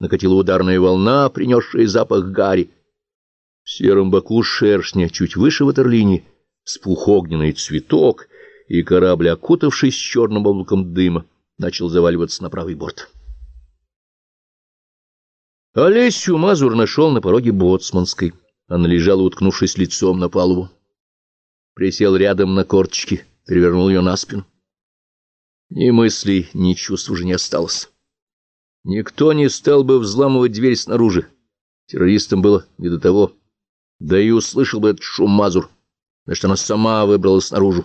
накатила ударная волна, принесшая запах гари. В сером боку шершня, чуть выше ватерлинии, спух огненный цветок, и корабль, окутавшись черным облаком дыма, начал заваливаться на правый борт. Олесю Мазур нашел на пороге боцманской. Она лежала, уткнувшись лицом на палубу. Присел рядом на корточки, перевернул ее на спину. Ни мыслей, ни чувств уже не осталось. Никто не стал бы взламывать дверь снаружи. Террористам было не до того. Да и услышал бы этот шум Мазур. Значит, она сама выбралась наружу.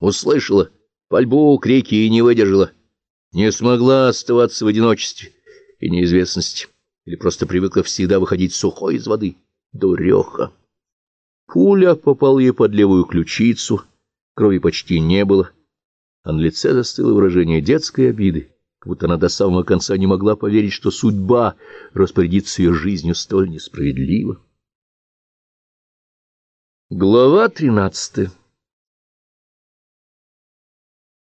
Услышала пальбу, крики и не выдержала. Не смогла оставаться в одиночестве и неизвестности. Или просто привыкла всегда выходить сухой из воды. Дуреха. Пуля попала ей под левую ключицу. Крови почти не было. А на лице застыло выражение детской обиды будто она до самого конца не могла поверить, что судьба распорядится ее жизнью столь несправедливо. Глава тринадцатая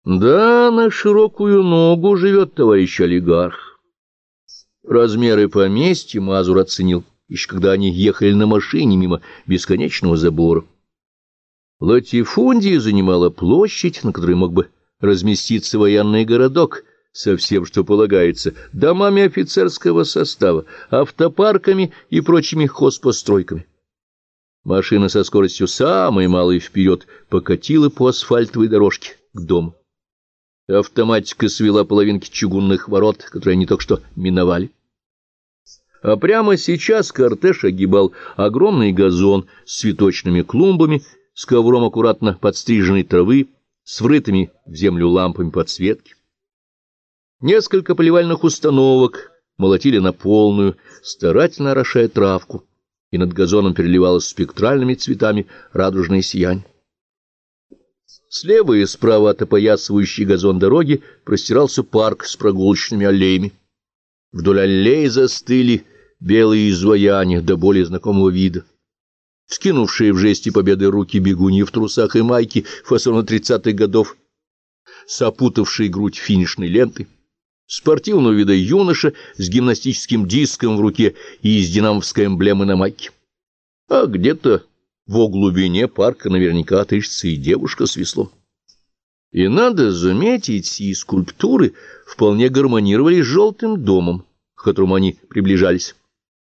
Да, на широкую ногу живет товарищ олигарх. Размеры поместья Мазур оценил, еще когда они ехали на машине мимо бесконечного забора. Латифундия занимала площадь, на которой мог бы разместиться военный городок — со всем, что полагается, домами офицерского состава, автопарками и прочими хозпостройками. Машина со скоростью самой малой вперед покатила по асфальтовой дорожке к дому. Автоматика свела половинки чугунных ворот, которые они только что миновали. А прямо сейчас кортеж огибал огромный газон с цветочными клумбами, с ковром аккуратно подстриженной травы, с врытыми в землю лампами подсветки. Несколько поливальных установок молотили на полную, старательно орошая травку, и над газоном переливалось спектральными цветами радужное сияние. Слева и справа от опоясывающей газон дороги простирался парк с прогулочными аллеями. Вдоль аллей застыли белые изваяния до более знакомого вида. Скинувшие в жесте победы руки бегуньи в трусах и майке фасона тридцатых годов, сопутавшие грудь финишной лентой, спортивного вида юноша с гимнастическим диском в руке и с динамовской эмблемой на майке. А где-то в глубине парка наверняка отыщется и девушка с веслом. И надо заметить, сии скульптуры вполне гармонировали с желтым домом, к которому они приближались.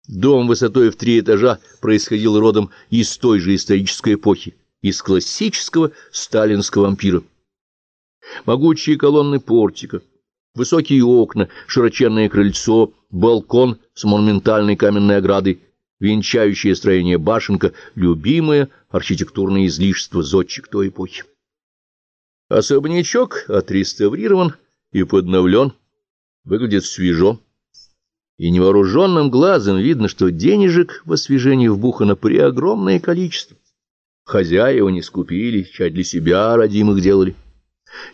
Дом высотой в три этажа происходил родом из той же исторической эпохи, из классического сталинского ампира. Могучие колонны портика — Высокие окна, широченное крыльцо, балкон с монументальной каменной оградой, венчающее строение башенка, любимое архитектурное излишество зодчик той эпохи. Особнячок отреставрирован и подновлен, выглядит свежо, и невооруженным глазом видно, что денежек в освежении вбухано преогромное количество. Хозяева не скупили, чай для себя родимых делали.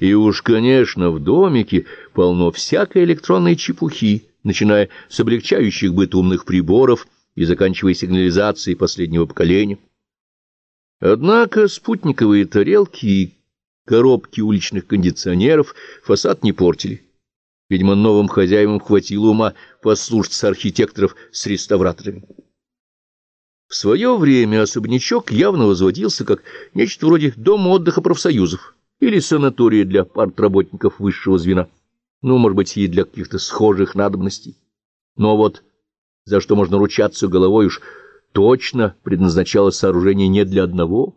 И уж, конечно, в домике полно всякой электронной чепухи, начиная с облегчающих быт умных приборов и заканчивая сигнализацией последнего поколения. Однако спутниковые тарелки и коробки уличных кондиционеров фасад не портили. Видимо, новым хозяевам хватило ума послушаться архитекторов с реставраторами. В свое время особнячок явно возводился как нечто вроде дома отдыха профсоюзов или санатория для партработников высшего звена, ну, может быть, и для каких-то схожих надобностей. Но вот за что можно ручаться головой уж точно предназначалось сооружение не для одного.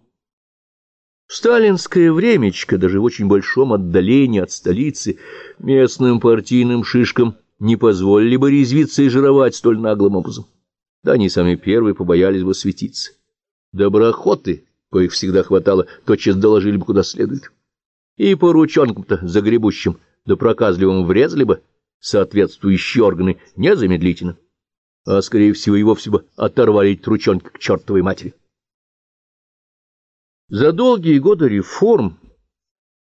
В сталинское времечко, даже в очень большом отдалении от столицы, местным партийным шишкам не позволили бы резвиться и жировать столь наглым образом. Да они сами первые побоялись бы светиться. Доброхоты, коих всегда хватало, тотчас доложили бы куда следует и по ручонкам-то загребущим да проказливым врезали бы соответствующие органы незамедлительно, а, скорее всего, и вовсе бы оторвали эти к чертовой матери. За долгие годы реформ,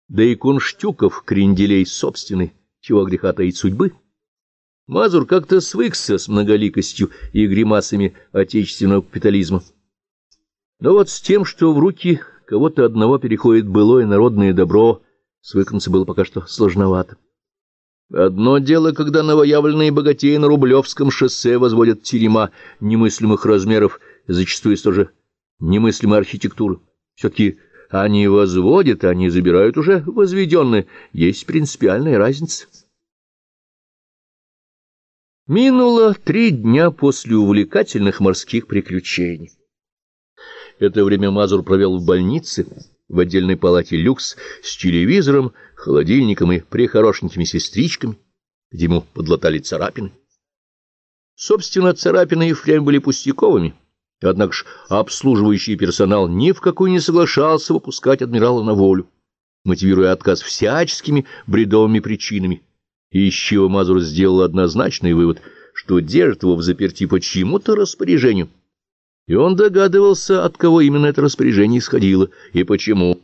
да и Кунштюков, кренделей собственный, чего греха таить судьбы, Мазур как-то свыкся с многоликостью и гримасами отечественного капитализма. Но вот с тем, что в руки кого-то одного переходит былое народное добро, свыкнуться было пока что сложновато. Одно дело, когда новоявленные богатеи на Рублевском шоссе возводят терема немыслимых размеров зачастую тоже немыслимой архитектуры. Все-таки они возводят, они забирают уже возведенные. Есть принципиальная разница. Минуло три дня после увлекательных морских приключений. Это время Мазур провел в больнице, в отдельной палате люкс, с телевизором, холодильником и прихорошенькими сестричками, где ему подлатали царапины. Собственно, царапины и впрямь были пустяковыми, однако ж обслуживающий персонал ни в какую не соглашался выпускать адмирала на волю, мотивируя отказ всяческими бредовыми причинами. И из чего Мазур сделал однозначный вывод, что держит его в заперти по чьему-то распоряжению. И он догадывался, от кого именно это распоряжение исходило и почему.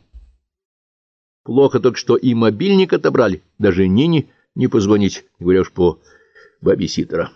Плохо только, что и мобильник отобрали, даже Нине не позвонить, говоря уж по бабиситера.